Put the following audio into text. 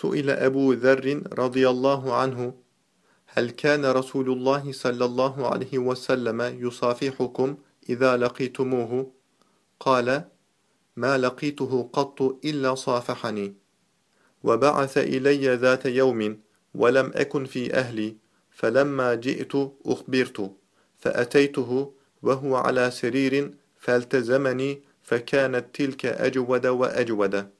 سئل أبو ذر رضي الله عنه هل كان رسول الله صلى الله عليه وسلم يصافحكم إذا لقيتموه؟ قال ما لقيته قط إلا صافحني وبعث إلي ذات يوم ولم أكن في أهلي فلما جئت أخبرت فأتيته وهو على سرير فالتزمني فكانت تلك أجود وأجود